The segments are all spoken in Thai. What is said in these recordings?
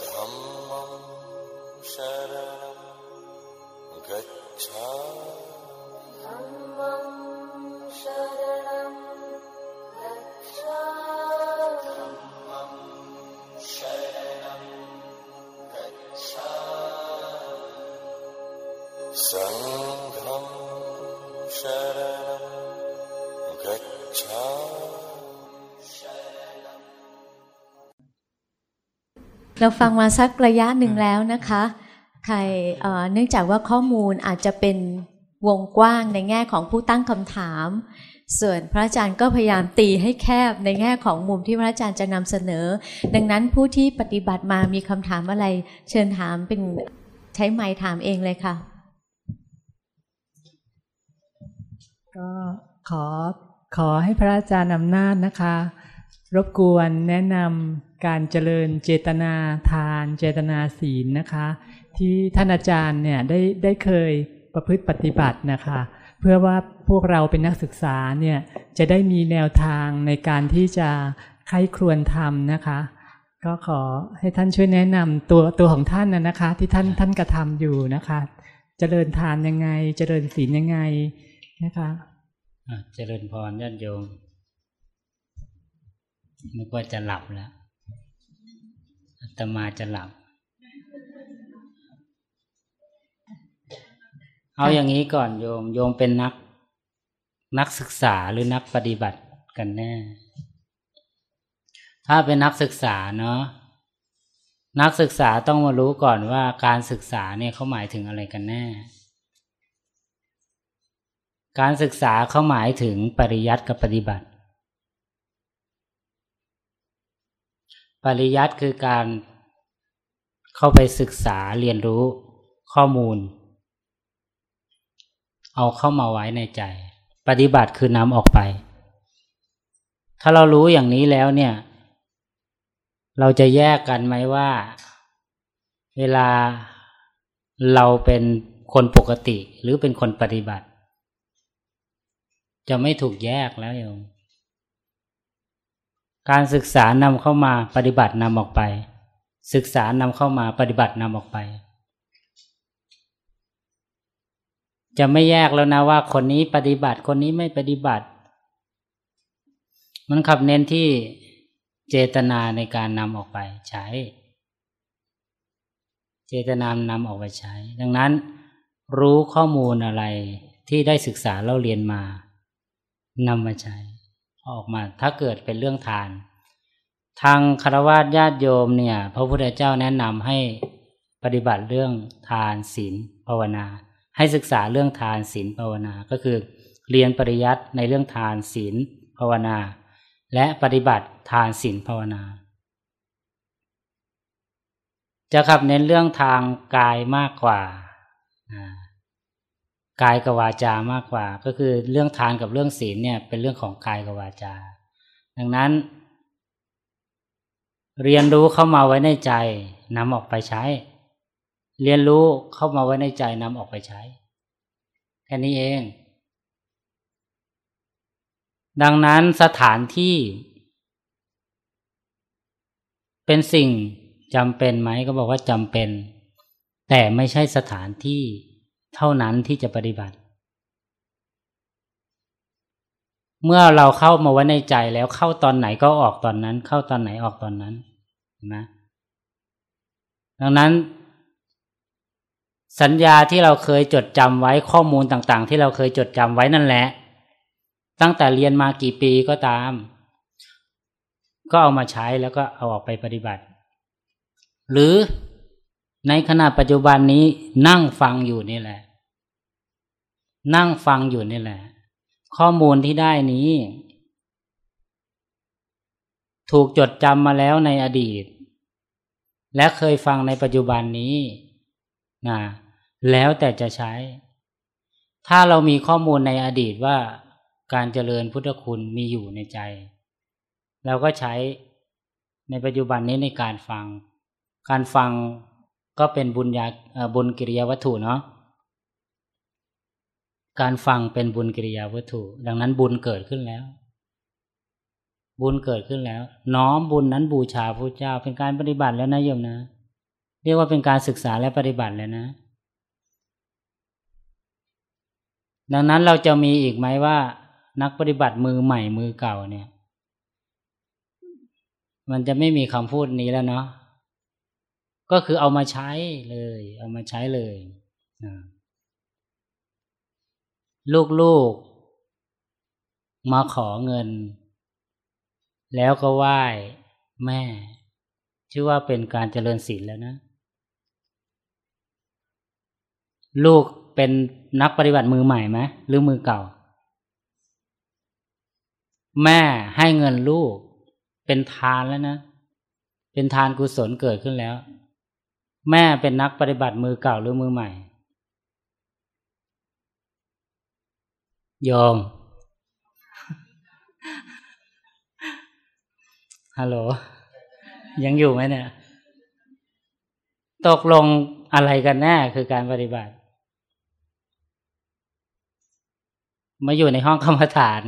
धम्मं शरणं गच्छ เราฟังมาสักระยะหนึ่งแล้วนะคะ ใครเนื่องจากว่าข้อมูลอาจจะเป็นวงกว้างในแง่ของผู้ตั้งคำถาม ส่วนพระอาจารย์ก็พยายามตีให้แคบในแง่ของมุมที่พระอาจารย์จะนำเสนอ ดังนั้นผู้ที่ปฏิบัติมามีคำถามอะไร เชิญถามเป็นใช้ไม้ถามเองเลยค่ะ ก็ขอขอให้พระอาจารย์นำนาจนะคะ รบกวนแนะนำ การเจริญเจตนาทานเจตนาศีลนะคะ ที่ท่านอาจารย์เนี่ยได้ได้เคยประพฤติปฏิบัตินะคะ เพื่อว่าพวกเราเป็นนักศึกษาเนี่ยจะได้มีแนวทางในการที่จะใครครวญทำนะคะ ก็ขอให้ท่านช่วยแนะนำตัวตัวของท่านนะนะคะ ที่ท่านท่านกระทำอยู่นะคะ เจริญทานยังไง เจริญศีลยังไงนะคะเจริญพรญาติโยมนึกว่าจะหลับแล้ว ตมาจะหลับ เอาอย่างนี้ก่อนโยม โยมเป็นนัก นักศึกษาหรือนักปฏิบัติกันแน่ ถ้าเป็นนักศึกษาเนาะนักศึกษาต้องมารู้ก่อนว่าการศึกษาเนี่ยเขาหมายถึงอะไรกันแน่ การศึกษาเขาหมายถึงปริยัติกับปฏิบัติ ปริยัติคือการเข้าไปศึกษาเรียนรู้ข้อมูล เอาเข้ามาไว้ในใจ ปฏิบัติคือนำออกไป ถ้าเรารู้อย่างนี้แล้วเนี่ย เราจะแยกกันไหมว่า เวลาเราเป็นคนปกติหรือเป็นคนปฏิบัติ จะไม่ถูกแยกแล้วโยม การศึกษานำเข้ามาปฏิบัตินำออกไป ศึกษานำเข้ามาปฏิบัตินำออกไป จะไม่แยกแล้วนะว่าคนนี้ปฏิบัติคนนี้ไม่ปฏิบัติ มันขับเน้นที่เจตนาในการนำออกไปใช้ เจตนานำออกไปใช้ ดังนั้นรู้ข้อมูลอะไรที่ได้ศึกษาเล่าเรียนมานำมาใช้ ออกมา ถ้าเกิดเป็นเรื่องทาน ทางคารวะญาติโยมเนี่ย พระพุทธเจ้าแนะนำให้ปฏิบัติเรื่องทานศีลภาวนา ให้ศึกษาเรื่องทานศีลภาวนา ก็คือเรียนปริยัติในเรื่องทานศีลภาวนา และปฏิบัติทานศีลภาวนา จะขับเน้นเรื่องทางกายมากกว่า กายกับวาจามากกว่า ก็คือเรื่องทานกับเรื่องศีลเนี่ย เป็นเรื่องของกายกับวาจา ดังนั้น เรียนรู้เข้ามาไว้ในใจนำออกไปใช้ เรียนรู้เข้ามาไว้ในใจนำออกไปใช้แค่นี้เอง ดังนั้นสถานที่ เป็นสิ่งจำเป็นไหมก็บอกว่าจำเป็น แต่ไม่ใช่สถานที่ เท่านั้นที่จะปฏิบัติ เมื่อเราเข้ามาไว้ในใจแล้วเข้าตอนไหนก็ออกตอนนั้น เข้าตอนไหนออกตอนนั้นนะดังนั้น สัญญาที่เราเคยจดจำไว้ข้อมูลต่างๆ ที่เราเคยจดจำไว้นั่นแหละ ตั้งแต่เรียนมากี่ปีก็ตาม ก็เอามาใช้แล้วก็เอาออกไปปฏิบัติ หรือในขณะปัจจุบันนี้นั่งฟังอยู่นี่แหละ นั่งฟังอยู่นี่แหละ ข้อมูลที่ได้นี้ ถูกจดจำมาแล้วในอดีต และเคยฟังในปัจจุบันนี้นะแล้วแต่จะใช้ ถ้าเรามีข้อมูลในอดีตว่าการเจริญพุทธคุณมีอยู่ในใจ เราก็ใช้ในปัจจุบันนี้ในการฟัง การฟังก็เป็นบุญญาบุญกิริยาวัตถุเนาะ การฟังเป็นบุญกิริยาวัตถุ ดังนั้นบุญเกิดขึ้นแล้ว บุญเกิดขึ้นแล้ว น้อมบุญนั้นบูชาพระเจ้าเป็นการปฏิบัติแล้วนะโยมนะ เรียกว่าเป็นการศึกษาและปฏิบัติแล้วนะ ดังนั้นเราจะมีอีกไหมว่า นักปฏิบัติมือใหม่มือเก่าเนี่ย มันจะไม่มีคำพูดนี้แล้วเนาะก็คือเอามาใช้เลย เอามาใช้เลย ลูกๆ มาขอเงิน แล้วก็ไหว้แม่ ชื่อว่าเป็นการเจริญศีลแล้วนะ ลูกเป็นนักปฏิบัติมือใหม่ไหมหรือมือเก่า แม่ให้เงินลูก เป็นทานแล้วนะ เป็นทานกุศลเกิดขึ้นแล้ว แม่เป็นนักปฏิบัติมือเก่าหรือมือใหม่ โยมฮัลโหล ยังอยู่ไหมเนี่ย ตกลงอะไรกันแน่คือการปฏิบัติ มาอยู่ในห้องกรรมฐาน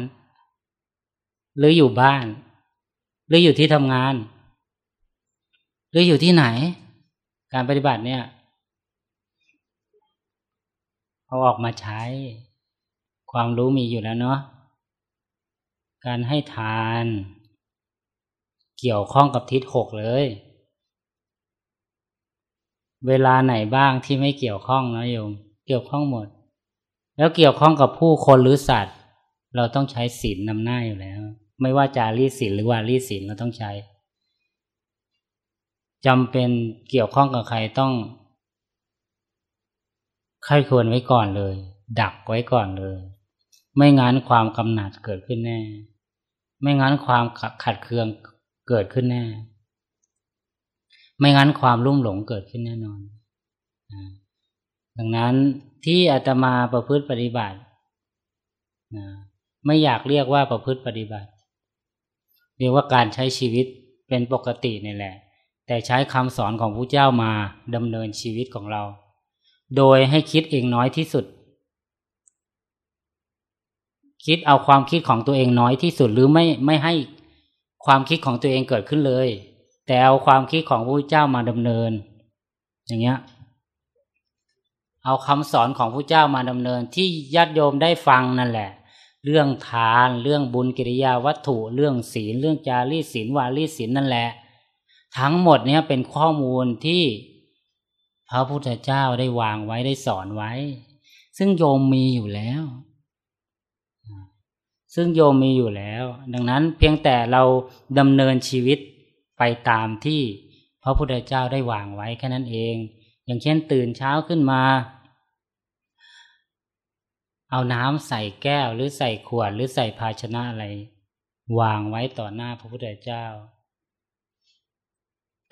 หรืออยู่บ้าน หรืออยู่ที่ทำงาน หรืออยู่ที่ไหน การปฏิบัติเนี่ย เอาออกมาใช้ ความรู้มีอยู่แล้วเนาะการให้ทาน เกี่ยวข้องกับทิศหกเลย เวลาไหนบ้างที่ไม่เกี่ยวข้องนะโยม เกี่ยวข้องหมด แล้วเกี่ยวข้องกับผู้คนหรือสัตว์ เราต้องใช้ศีลนำหน้าอยู่แล้ว ไม่ว่าจารีศีลหรือวารีศีลเราต้องใช้จำเป็นเกี่ยวข้องกับใครต้องค่อยควรไว้ก่อนเลย ดักไว้ก่อนเลย ไม่งั้นความกำหนัดเกิดขึ้นแน่ ไม่งั้นความขัดเคืองเกิดขึ้นแน่ ไม่งั้นความรุ่มหลงเกิดขึ้นแน่นอน ดังนั้นที่อาตมาประพฤติปฏิบัติ ไม่อยากเรียกว่าประพฤติปฏิบัติ เรียกว่าการใช้ชีวิตเป็นปกตินี่แหละ แต่ใช้คำสอนของพระเจ้ามาดำเนินชีวิตของเรา โดยให้คิดเองน้อยที่สุด คิดเอาความคิดของตัวเองน้อยที่สุดหรือไม่ไม่ให้ความคิดของตัวเองเกิดขึ้นเลย แต่เอาความคิดของพระเจ้ามาดำเนิน อย่างเงี้ย เอาคำสอนของพระเจ้ามาดำเนิน ที่ญาติโยมได้ฟังนั่นแหละ เรื่องทานเรื่องบุญกิริยาวัตถุ เรื่องศีล เรื่องจารีศีลวารีศีลนั่นแหละ ทั้งหมดเนี้ยเป็นข้อมูลที่พระพุทธเจ้าได้วางไว้ได้สอนไว้ ซึ่งโยมมีอยู่แล้ว ซึ่งโยมมีอยู่แล้ว ดังนั้นเพียงแต่เราดำเนินชีวิตไปตามที่พระพุทธเจ้าได้วางไว้แค่นั้นเอง อย่างเช่นตื่นเช้าขึ้นมา เอาน้ำใส่แก้วหรือใส่ขวดหรือใส่ภาชนะอะไร วางไว้ต่อหน้าพระพุทธเจ้า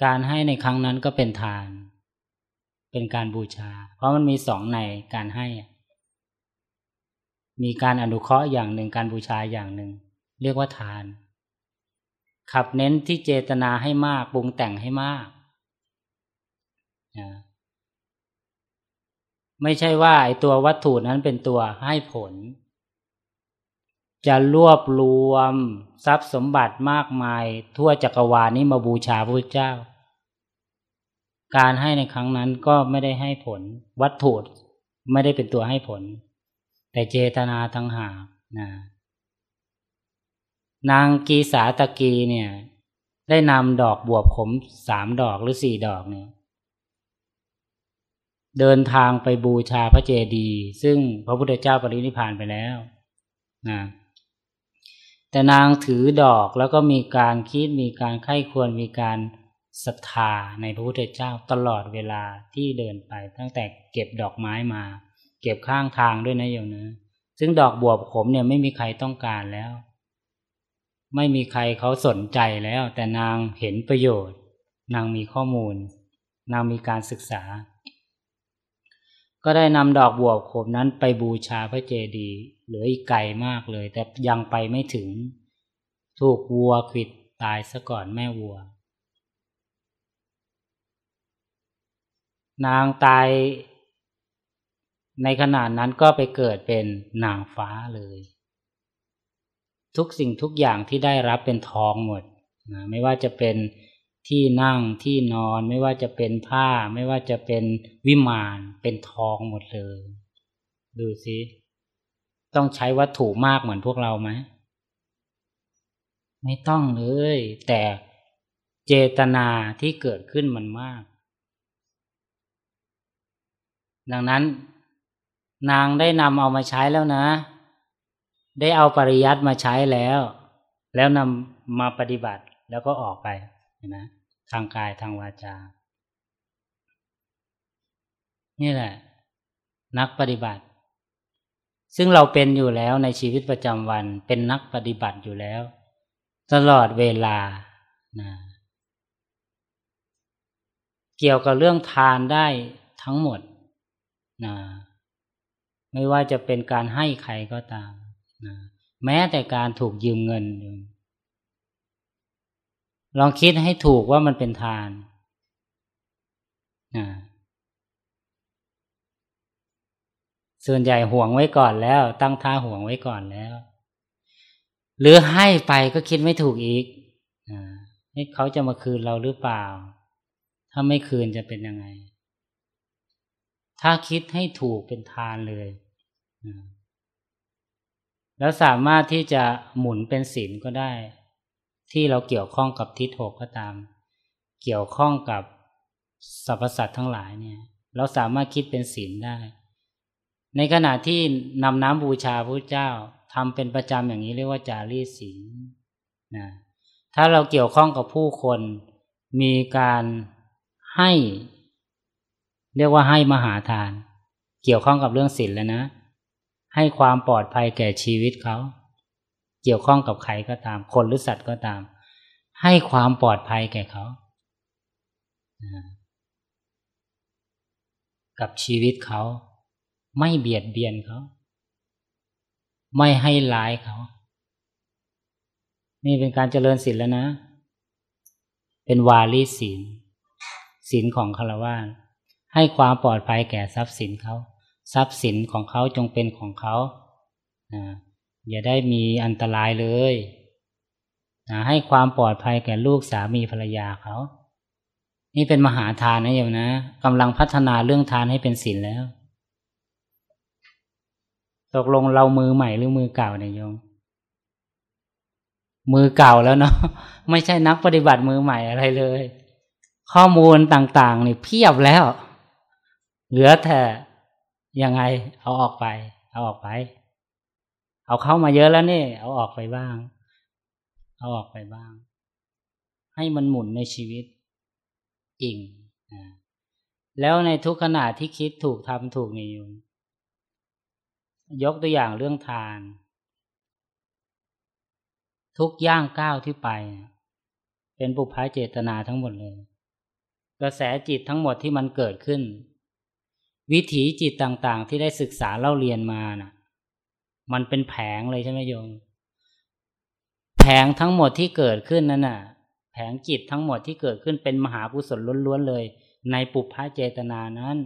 การให้ในครั้งนั้นก็เป็นทาน เป็นการบูชา เพราะมันมีสองในการให้ มีการอนุเคราะห์อย่างหนึ่งการบูชาอย่างหนึ่ง เรียกว่าทาน ขับเน้นที่เจตนาให้มากปรุงแต่งให้มากนะไม่ใช่ว่าไอตัววัตถุนั้นเป็นตัวให้ผล จะรวบรวมทรัพย์สมบัติมากมาย ทั่วจักรวาลนี้มาบูชาพระเจ้า การให้ในครั้งนั้นก็ไม่ได้ให้ผล วัตถุไม่ได้เป็นตัวให้ผล แต่เจตนาทั้งหากนะนางกีสาตะกีเนี่ย ได้นำดอกบวบขมสามดอกหรือสี่ดอกเนี่ย เดินทางไปบูชาพระเจดีย์ซึ่งพระพุทธเจ้าปรินิพานไปแล้วนะแต่นางถือดอกแล้วก็มีการคิดมีการไข้ควรมีการศรัทธาในพระพุทธเจ้าตลอดเวลาที่เดินไปตั้งแต่เก็บดอกไม้มา เก็บข้างทางด้วยนะโยมนะซึ่งดอกบัวขมเนี่ยไม่มีใครต้องการแล้ว ไม่มีใครเขาสนใจแล้ว แต่นางเห็นประโยชน์ นางมีข้อมูล นางมีการศึกษา ก็ได้นำดอกบัวขมนั้นไปบูชาพระเจดีย์เหลืออีกไกลมากเลย แต่ยังไปไม่ถึง ถูกวัวขิดตายซะก่อนแม่วัว นางตาย ในขณะนั้นก็ไปเกิดเป็นนางฟ้าเลย ทุกสิ่งทุกอย่างที่ได้รับเป็นทองหมดนะไม่ว่าจะเป็นที่นั่งที่นอนไม่ว่าจะเป็นผ้า ไม่ว่าจะเป็นวิมานเป็นทองหมดเลย ดูสิต้องใช้วัตถุมากเหมือนพวกเราไหมไม่ต้องเลย แต่เจตนาที่เกิดขึ้นมันมาก ดังนั้น นางได้นำเอามาใช้แล้วนะ ได้เอาปริยัติมาใช้แล้ว แล้วนำมาปฏิบัติแล้วก็ออกไปนะทางกายทางวาจา นี่แหละ นักปฏิบัติ ซึ่งเราเป็นอยู่แล้วในชีวิตประจำวัน เป็นนักปฏิบัติอยู่แล้ว ตลอดเวลานะเกี่ยวกับเรื่องทานได้ทั้งหมดนะ ไม่ว่าจะเป็นการให้ใครก็ตามนะแม้แต่การถูกยืมเงิน ลองคิดให้ถูกว่ามันเป็นทานนะส่วนใหญ่ห่วงไว้ก่อนแล้ว ตั้งท่าห่วงไว้ก่อนแล้ว หรือให้ไปก็คิดไม่ถูกอีกให้เขาจะมาคืนเราหรือเปล่า ถ้าไม่คืนจะเป็นยังไง ถ้าคิดให้ถูกเป็นทานเลย แล้วสามารถที่จะหมุนเป็นศีลก็ได้ ที่เราเกี่ยวข้องกับทิศหกก็ตาม เกี่ยวข้องกับสรรพสัตว์ทั้งหลายเนี่ย เราสามารถคิดเป็นศีลได้ ในขณะที่นำน้ำบูชาพระเจ้าทำเป็นประจำอย่างนี้เรียกว่าจารีศีลนะถ้าเราเกี่ยวข้องกับผู้คนมีการให้ เรียกว่าให้มหาทาน เกี่ยวข้องกับเรื่องศีลแล้วนะ ให้ความปลอดภัยแก่ชีวิตเขา เกี่ยวข้องกับใครก็ตาม คนหรือสัตว์ก็ตาม ให้ความปลอดภัยแก่เขา กับชีวิตเขา ไม่เบียดเบียนเขา ไม่ให้ร้ายเขา นี่เป็นการเจริญศีลแล้วนะ เป็นวาลีศีลศีลของคารวะให้ความปลอดภัยแก่ทรัพย์สินเขา ทรัพย์สินของเขาจงเป็นของเขาอย่าได้มีอันตรายเลยนะให้ความปลอดภัยแก่ลูกสามีภรรยาเขา นี่เป็นมหาทานนะโยมนะกำลังพัฒนาเรื่องทานให้เป็นศีลแล้ว ตกลงเรามือใหม่หรือมือเก่าเนี่ยโยม มือเก่าแล้วเนาะไม่ใช่นักปฏิบัติมือใหม่อะไรเลย ข้อมูลต่างๆนี่เพียบแล้ว เหลือแต่ ยังไง เอาออกไป เอาออกไป เอาเข้ามาเยอะแล้วนี่เอาออกไปบ้าง เอาออกไปบ้าง ให้มันหมุนในชีวิตจริงแล้วในทุกขณะที่คิดถูกทำถูกนี่ยู่ยกตัวอย่างเรื่องทาน ทุกย่างก้าวที่ไป เป็นปุพพะเจตนาทั้งหมดเลย กระแสจิตทั้งหมดที่มันเกิดขึ้น วิถีจิตต่างๆ ที่ได้ศึกษาเล่าเรียนมานะ่ะ มันเป็นแผงเลยใช่ไหมโยม แผงทั้งหมดที่เกิดขึ้นนั่นน่ะ แผงจิตทั้งหมดที่เกิดขึ้นเป็นมหากุศลล้วนๆเลย ในปุพพะเจตนานั้น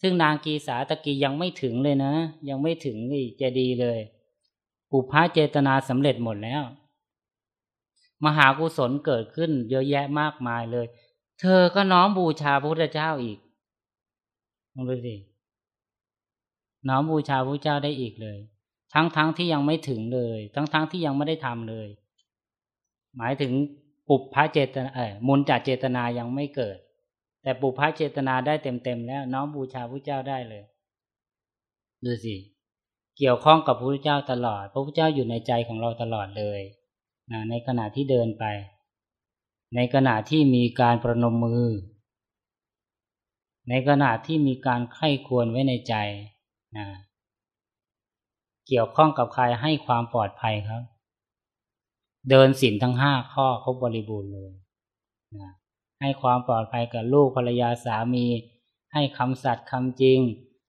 ซึ่งนางกีสาตะกียังไม่ถึงเลยนะ ยังไม่ถึงนี่จะดีเลย ปุพพะเจตนาสำเร็จหมดแล้ว มหากุศลเกิดขึ้นเยอะแยะมากมายเลย เธอก็น้อมบูชาพระพุทธเจ้าอีก ลองดูสิน้อมบูชาพระเจ้าได้อีกเลย ทั้งๆทที่ยังไม่ถึงเลย ทั้งๆทที่ยังไม่ได้ทำเลย หมายถึงปุพพะเจตนาเออมุนจัดเจตนายังไม่เกิด แต่ปุพพะเจตนาได้เต็มเต็มแล้ว น้อมบูชาพระเจ้าได้เลยดูสิเกี่ยวข้องกับพระพุทธเจ้าตลอด พระพุทธเจ้าอยู่ในใจของเราตลอดเลยนะในขณะที่เดินไป ในขณะที่มีการประนมมือ ในขณะที่มีการไข้ควรไว้ในใจนะเกี่ยวข้องกับใครให้ความปลอดภัยครับ เดินสินทั้งห้าข้อครบบริบูรณ์เลยนะให้ความปลอดภัยกับลูกภรรยาสามี ให้คำสัตย์คำจริง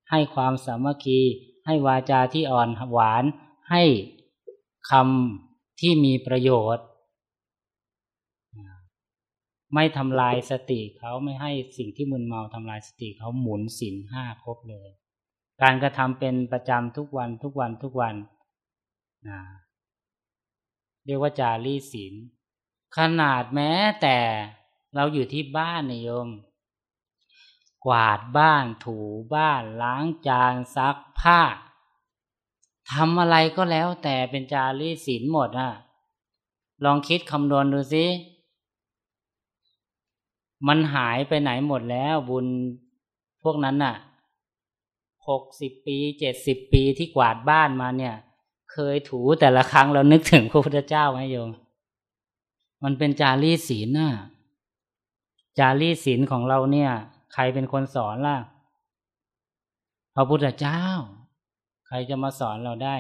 ให้ความสามัคคี ให้วาจาที่อ่อนหวาน ให้คำที่มีประโยชน์ ไม่ทำลายสติเขาไม่ให้สิ่งที่มึนเมาทำลายสติเขาหมุนสินห้าครบเลย การกระทำเป็นประจำทุกวันทุกวันทุกวันนะเรียกว่าจารีศีลขนาดแม้แต่เราอยู่ที่บ้านนโยม กวาดบ้านถูบ้านล้างจานซักผ้าทำอะไรก็แล้วแต่เป็นจารีศีลหมดอะลองคิดคำนวณดูสิ มันหายไปไหนหมดแล้วบุญพวกนั้นน่ะหกสิบปีเจ็ดสิบปีที่กวาดบ้านมาเนี่ย เคยถูแต่ละครั้งเรานึกถึงพระพุทธเจ้าไหมโยม มันเป็นจารีศีลน่ะ จารีศีลของเราเนี่ย ใครเป็นคนสอนล่ะ พระพุทธเจ้า ใครจะมาสอนเราได้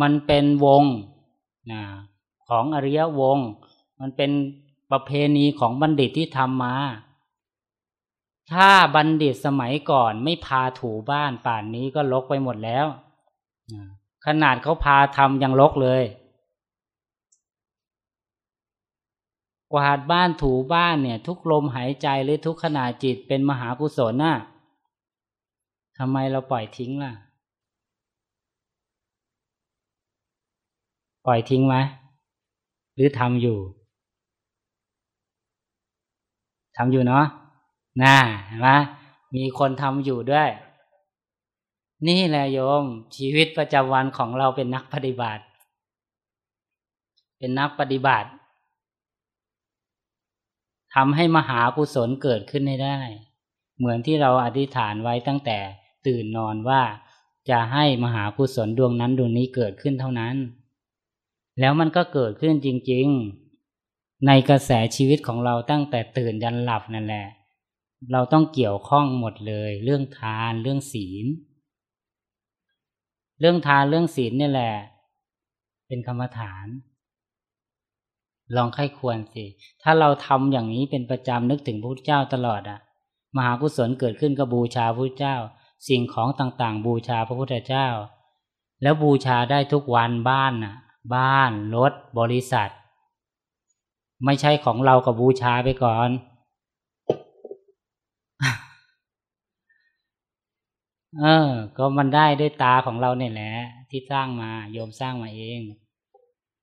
มันเป็นวงนะ ของอริยวงมันเป็นประเพณีของบัณฑิตที่ทำมา ถ้าบัณฑิตสมัยก่อนไม่พาถูบ้านป่านนี้ก็ลกไปหมดแล้ว ขนาดเขาพาทำยังลกเลย กวาดบ้านถูบ้านเนี่ย ทุกลมหายใจหรือทุกขณะจิตเป็นมหากุศลน่ะทำไมเราปล่อยทิ้งล่ะ ปล่อยทิ้งไหม รือทำอยู่ทำอยู่เนาะน่าเห็นไหมมีคนทำอยู่ด้วย นี่แหละโยม ชีวิตประจำวันของเราเป็นนักปฏิบัติ เป็นนักปฏิบัติทำให้มหากุศลเกิดขึ้นให้ได้ เหมือนที่เราอธิษฐานไว้ตั้งแต่ตื่นนอนว่าจะให้มหากุศลดวงนั้นดวงนี้เกิดขึ้นเท่านั้น แล้วมันก็เกิดขึ้นจริง ๆ ในกระแสชีวิตของเราตั้งแต่ตื่นยันหลับนั่นแหละ เราต้องเกี่ยวข้องหมดเลย เรื่องทานเรื่องศีล เรื่องทานเรื่องศีลนี่แหละ เป็นกรรมฐาน ลองไข้ควรสิ ถ้าเราทำอย่างนี้เป็นประจำนึกถึงพระพุทธเจ้าตลอดอะมหากุศลเกิดขึ้นก็บูชาพระพุทธเจ้า สิ่งของต่างๆ บูชาพระพุทธเจ้า แล้วบูชาได้ทุกวันบ้านน่ะ บ้านรถบริษัท ไม่ใช่ของเรากับบูชาไปก่อน เออ ก็มันได้ด้วยตาของเราเนี่ยแหละ ที่สร้างมาโยมสร้างมาเอง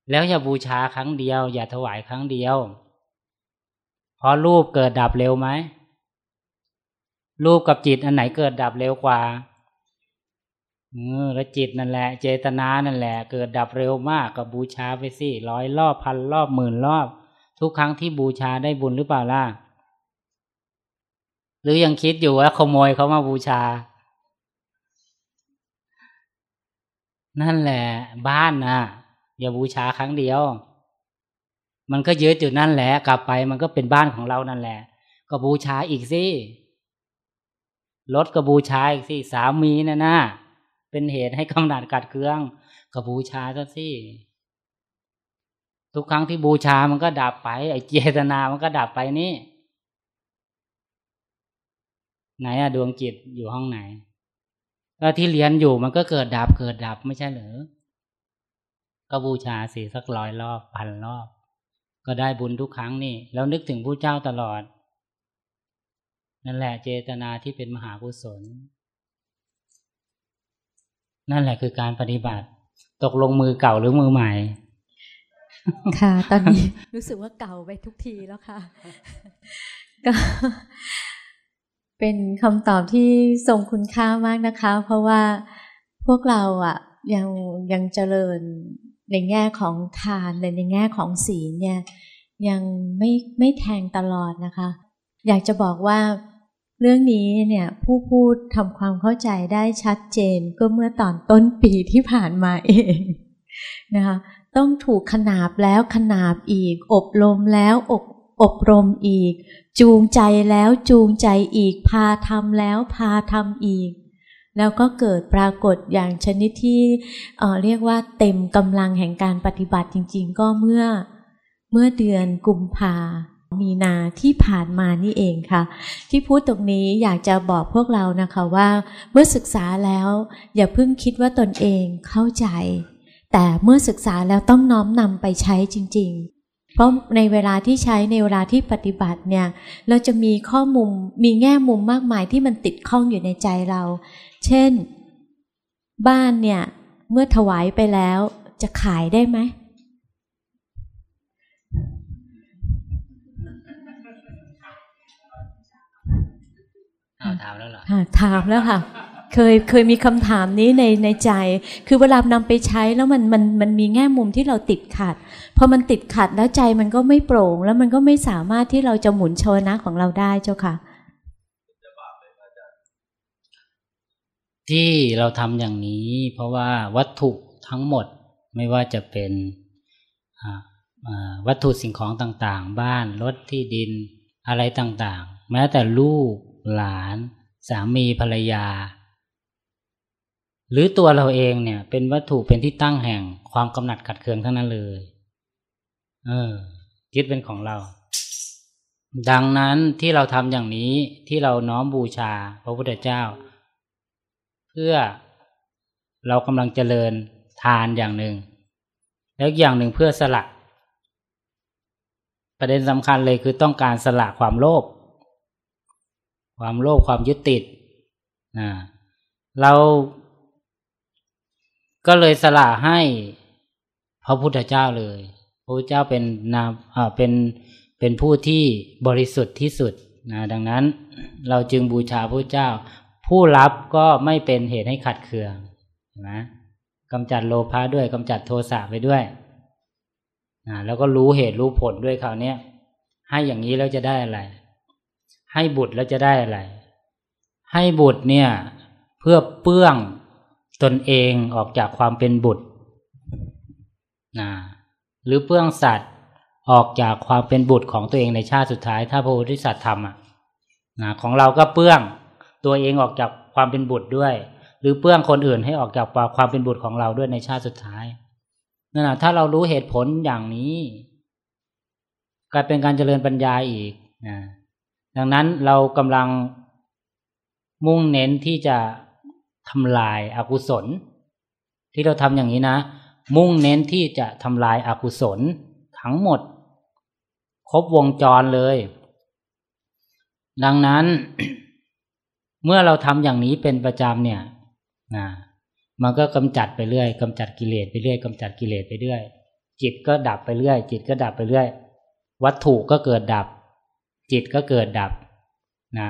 แล้วอย่าบูชาครั้งเดียว อย่าถวายครั้งเดียวเพราะรูปเกิดดับเร็วไหมรูปกับจิตอันไหนเกิดดับเร็วกว่า เออแล้วจิตนั่นแหละ เจตนานั่นแหละ เกิดดับเร็วมากก็บูชาไปสิร้อยรอบพันรอบหมื่นรอบ ทุกครั้งที่บูชาได้บุญหรือเปล่าล่ะ หรือยังคิดอยู่ว่าขโมยเขามาบูชา นั่นแหละ บ้านนะอย่าบูชาครั้งเดียว มันก็เยึดอยู่นั่นแหละ กลับไปมันก็เป็นบ้านของเรานั่นแหละ ก็บูชาอีกสิรถก็บูชาอีกสิสามีนะนะ เป็นเหตุให้กำหนัดกัดเคืองก็บูชาซะสิทุกครั้งที่บูชามันก็ดับไป ไอ้เจตนามันก็ดับไปนี่ ไหนอะดวงจิตอยู่ห้องไหนแล้วที่เรียนอยู่มันก็เกิดดับเกิดดับไม่ใช่เหรอก็บูชาสิสักร้อยรอบพันรอบ ก็ได้บุญทุกครั้งนี่ แล้วนึกถึงผู้เจ้าตลอด นั่นแหละเจตนาที่เป็นมหากุศล นั่นแหละคือการปฏิบัติ ตกลงมือเก่าหรือมือใหม่ ค่ะ ตอนนี้รู้สึกว่าเก่าไปทุกทีแล้วค่ะ ก็เป็นคำตอบที่ทรงคุณค่ามากนะคะ เพราะว่าพวกเราอะยังยังเจริญในแง่ของทานและในแง่ของศีลเนี่ย ยังไม่ไม่แทงตลอดนะคะ อยากจะบอกว่า เรื่องนี้เนี่ยผู้พูดทำความเข้าใจได้ชัดเจนก็เมื่อตอนต้นปีที่ผ่านมาเองนะคะต้องถูกขนาบแล้วขนาบอีก อบรมแล้วอบอบรมอีก จูงใจแล้วจูงใจอีก พาทำแล้วพาทำอีก แล้วก็เกิดปรากฏอย่างชนิดที่เเรียกว่าเต็มกำลังแห่งการปฏิบัติจริง ๆ ก็เมื่อเมื่อเดือนกุมภา มีนาที่ผ่านมานี่เองค่ะ ที่พูดตรงนี้อยากจะบอกพวกเรานะคะว่า เมื่อศึกษาแล้ว อย่าเพิ่งคิดว่าตนเองเข้าใจ แต่เมื่อศึกษาแล้วต้องน้อมนำไปใช้จริง ๆ เพราะในเวลาที่ใช้ในเวลาที่ปฏิบัติเนี่ย เราจะมีข้อมุมมีแง่มุมมากมายที่มันติดข้องอยู่ในใจเรา เช่น บ้านเนี่ยเมื่อถวายไปแล้วจะขายได้ไหม ถามแล้วเหรอค่ะถามแล้วค่ะ เคยเคยมีคำถามนี้ในในใจ คือเวลานำไปใช้แล้วมันมันมันมีแง่มุมที่เราติดขัดพอมันติดขัดแล้วใจมันก็ไม่โปร่ง แล้วมันก็ไม่สามารถที่เราจะหมุนชวนะของเราได้เจ้าค่ะ ที่เราทำอย่างนี้ เพราะว่าวัตถุทั้งหมดไม่ว่าจะเป็นอ่าอ่าวัตถุสิ่งของต่างๆ บ้านรถที่ดินอะไรต่างๆ แม้แต่ลูก หลาน สามีภรรยา หรือตัวเราเองเนี่ย เป็นวัตถุเป็นที่ตั้งแห่งความกำหนัดขัดเคืองทั้งนั้นเลย เออยึดเป็นของเรา ดังนั้นที่เราทำอย่างนี้ที่เราน้อมบูชาพระพุทธเจ้า เพื่อเรากำลังเจริญทานอย่างหนึ่ง แล้วอย่างหนึ่งเพื่อสละประเด็นสำคัญเลยคือต้องการสละความโลภ ความโลภความยึดติดนะเราก็เลยสละให้พระพุทธเจ้าเลยพระพุทธเจ้าเป็นนามอ่าเป็นเป็นผู้ที่บริสุทธิ์ที่สุดนะดังนั้นเราจึงบูชาพระพุทธเจ้า ผู้รับก็ไม่เป็นเหตุให้ขัดเคืองนะกำจัดโลภะด้วยกำจัดโทสะไปด้วยนะแล้วก็รู้เหตุรู้ผลด้วยคราวนี้ให้อย่างนี้แล้วจะได้อะไร ให้บุตรแล้วจะได้อะไร ให้บุตรเนี่ย เพื่อเปื้องตนเองออกจากความเป็นบุตรนะหรือเปื้องสัตว์ออกจากความเป็นบุตรของตัวเองในชาติสุดท้าย ถ้าพระโพธิสัตว์ทำอะนะของเราก็เปื้องตัวเองออกจากความเป็นบุตรด้วย หรือเปื้องคนอื่นให้ออกจากความเป็นบุตรของเราด้วยในชาติสุดท้ายนั่นแหะถ้าเรารู้เหตุผลอย่างนี้กลายเป็นการเจริญปัญญาอีกนะ ดังนั้นเรากำลังมุ่งเน้นที่จะทำลายอากุศล ที่เราทำอย่างนี้นะ มุ่งเน้นที่จะทำลายอากุศลทั้งหมด ครบวงจรเลย ดังนั้น เมื่อเราทำอย่างนี้เป็นประจำเนี่ยนะมันก็กำจัดไปเรื่อยกำจัดกิเลสไปเรื่อยกำจัดกิเลสไปเรื่อย จิตก็ดับไปเรื่อย จิตก็ดับไปเรื่อย วัตถุก็เกิดดับ จิตก็เกิดดับนะ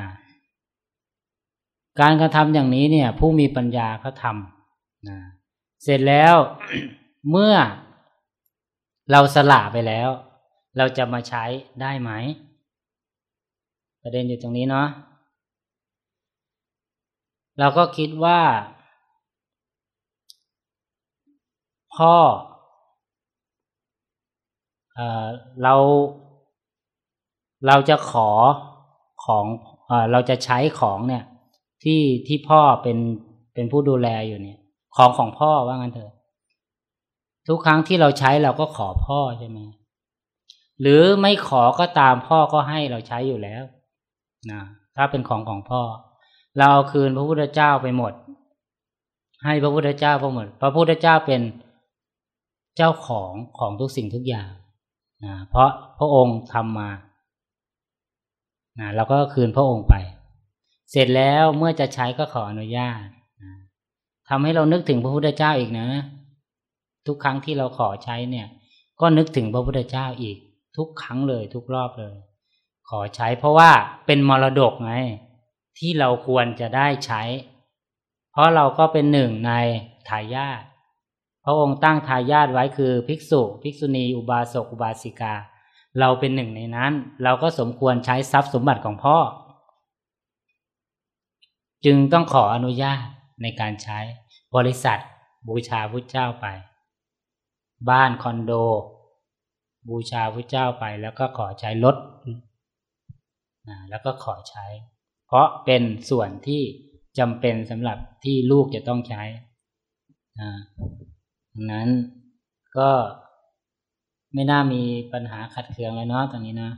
การกระทำอย่างนี้เนี่ย ผู้มีปัญญาเขาทำนะเสร็จแล้วเมื่อเราสละไปแล้ว เราจะมาใช้ได้ไหม ประเด็นอยู่ตรงนี้เนาะเราก็คิดว่า พ่อเออเรา เราจะขอของเราจะใช้ของเนี่ย ที่ที่พ่อเป็นเป็นผู้ดูแลอยู่เนี่ย ของของพ่อว่างั้นเถอะทุกครั้งที่เราใช้เราก็ขอพ่อใช่ไหมหรือไม่ขอก็ตามพ่อก็ให้เราใช้อยู่แล้วนะถ้าเป็นของของพ่อ เราเอาคืนพระพุทธเจ้าไปหมด ให้พระพุทธเจ้าไปหมด พระพุทธเจ้าเป็นเจ้าของของทุกสิ่งทุกอย่างนะเพราะพระองค์ทำมา นะเราก็คืนพระองค์ไป เสร็จแล้วเมื่อจะใช้ก็ขออนุญาตนะทำให้เรานึกถึงพระพุทธเจ้าอีกนะ ทุกครั้งที่เราขอใช้เนี่ย ก็นึกถึงพระพุทธเจ้าอีก ทุกครั้งเลย ทุกรอบเลย ขอใช้เพราะว่าเป็นมรดกไงที่เราควรจะได้ใช้ เพราะเราก็เป็นหนึ่งในทายาทพระองค์ตั้งทายาทไว้คือภิกษุ ภิกษุณี อุบาสก อุบาสิกา เราเป็นหนึ่งในนั้น เราก็สมควรใช้ทรัพย์สมบัติของพ่อ จึงต้องขออนุญาตในการใช้บริษัท บูชาพุทธเจ้าไป บ้านคอนโด บูชาพุทธเจ้าไป แล้วก็ขอใช้รถแล้วก็ขอใช้ เพราะเป็นส่วนที่จำเป็นสำหรับที่ลูกจะต้องใช้ดังนั้นก็ ไม่น่ามีปัญหาขัดเคืองเลยเนาะตรงนี้นะ